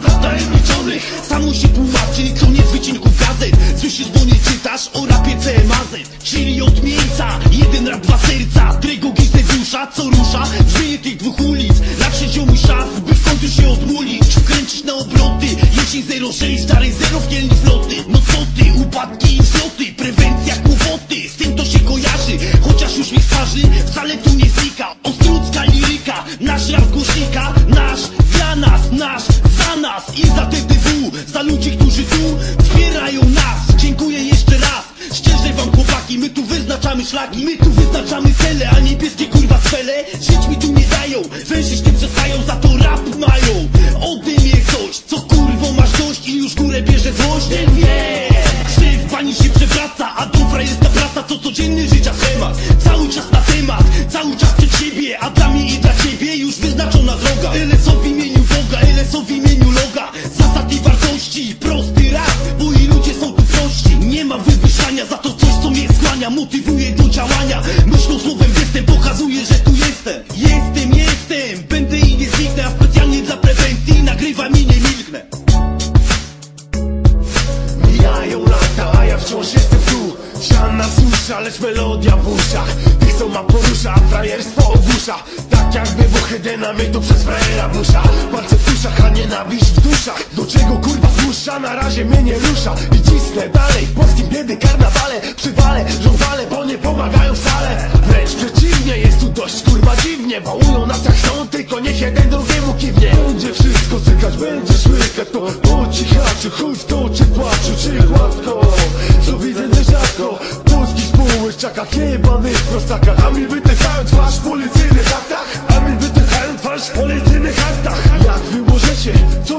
metoda tajemniczonych Samo się tłumaczy, koniec wycinków gazet. Słyszysz, bo nie czytasz o rapie CMAZ Czyli od miejsca, jeden rap, dwa serca. Drego giznę dusza, co rusza? Żyje tych dwóch ulic, na przeziomuj czas By w końcu się odmulić, wkręcić na obroty Jeśli 06, stary zero w dzielni floty. No co ty, wcale tu nie znika. Ostrucka liryka, nasz rap głośnika Nasz, dla nas, nasz, za nas I za TTW, za ludzi, którzy tu wspierają nas. Dziękuję jeszcze raz Szczerze wam chłopaki, my tu wyznaczamy szlaki My tu wyznaczamy cele, a niebieskie kurwa cele Żyć mi tu nie dają, wężyć tym przestają Za to rap mają, ode mnie coś Co kurwo masz dość i już górę bierze złość. Nie wie, że pani się przewraca A dla i ciebie już wyznaczona droga. LSO w imieniu Boga, LSO w imieniu loga. Zasad i wartości, prosty rap Bo i ludzie są tu prości. Nie ma wywyższania, za to coś co mnie skłania Motywuje do działania. Myślą słowem gestem pokazuje, że tu jestem. Jestem, jestem, będę i nie zniknę A specjalnie dla prewencji nagrywam i nie milknę. Mijają lata, a ja wciąż jestem tu. Ściana susza, lecz melodia w uszach. Tych co ma porusza, frajerstwo ogłusza jak wybuchy dynamitu przez frajera busza Palce w tuszach, a nienawiść w duszach. Do czego kurwa zmusza, na razie mnie nie rusza. I cisnę dalej, w polskim biedy karnawale. Przywale, żądale, bo nie pomagają wcale. Wręcz przeciwnie, jest tu dość kurwa dziwnie Wołują nas jak chcą, tylko niech jeden drugiemu kiwnie. Będzie wszystko cykać, będzie szłykać to Po cichaczy, chuj w to, czy płaczu, czy gładko. Co widzę nierzadko Polski spółeczczaka, jebanych prostakach A mi wytychają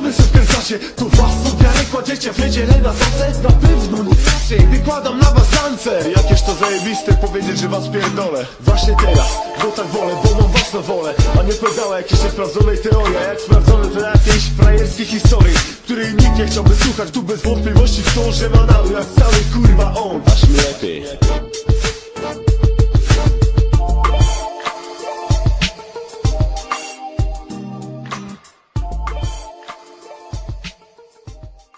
co wy se wkręcacie To własną wiarę kładziecie w niedzielę na sance Na pewno nie raczej, wykładam na was rance Jakież to zajebiste powiedzieć, że was pierdolę. Właśnie teraz, bo tak wolę, bo mam własną wolę. A nie pedała jakiejś niesprawdzonej teorii A jak sprawdzone to jakiejś frajerskiej historii Której nikt nie chciałby słuchać. Tu bez wątpliwości w to, że ma na jak cały kurwa on. Aż mi lepiej